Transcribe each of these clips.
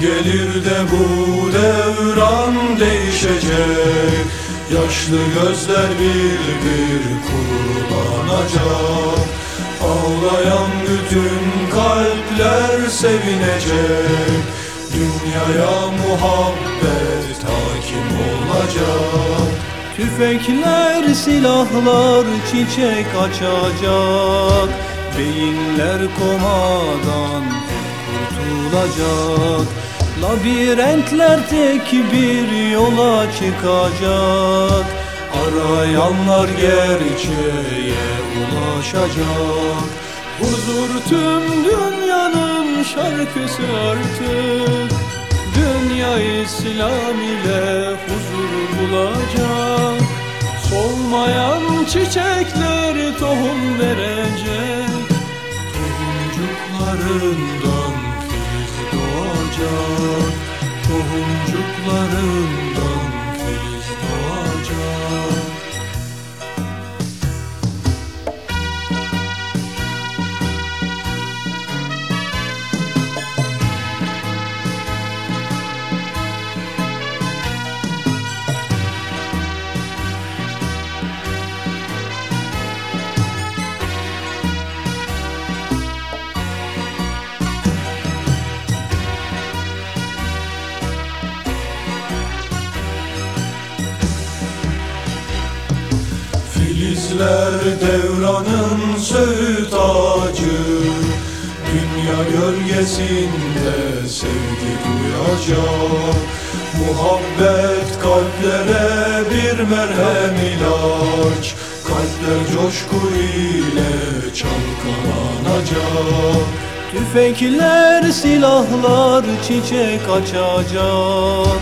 Gelir de bu devran değişecek. Yaşlı gözler bir bir kurulanacak Ağlayan bütün kalpler sevinecek. Dünyaya muhabbet hakim olacak. Tüfekler, silahlar çiçek açacak. Beyinler komadan kurtulacak Labirentler tek bir yola çıkacak. Arayanlar gerçeğe ulaşacak. Huzur tüm dünyanın şarkısı artık. Dünya İslam ile huzur bulacak. Solmayan çiçekler tohum verecek. Tohumcuklarından Tohumcuklarından filiz doğacak Filizler devranın söğüt ağacı. Dünya gölgesinde sevgi duyacak Muhabbet kalplere bir merhem ilaç. Kalpler coşku ile çalkalanacak. Tüfekler, silahlar çiçek açacak.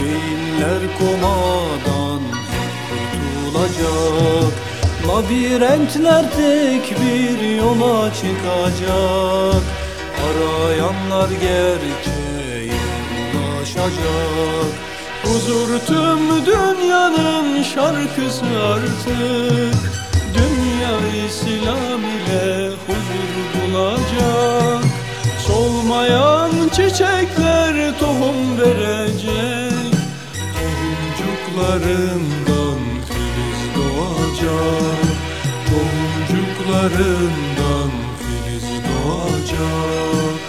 Beyinler komadan kurtulacak Labirentler tek bir yola çıkacak. Arayanlar gerçeğe ulaşacak. Huzur tüm dünyanın şarkısı artık. Dünya İslam ile huzur bulacak. Solmayan çiçekler tohum verecek. Tohumcuklarından Çocuklarından filiz doğacak.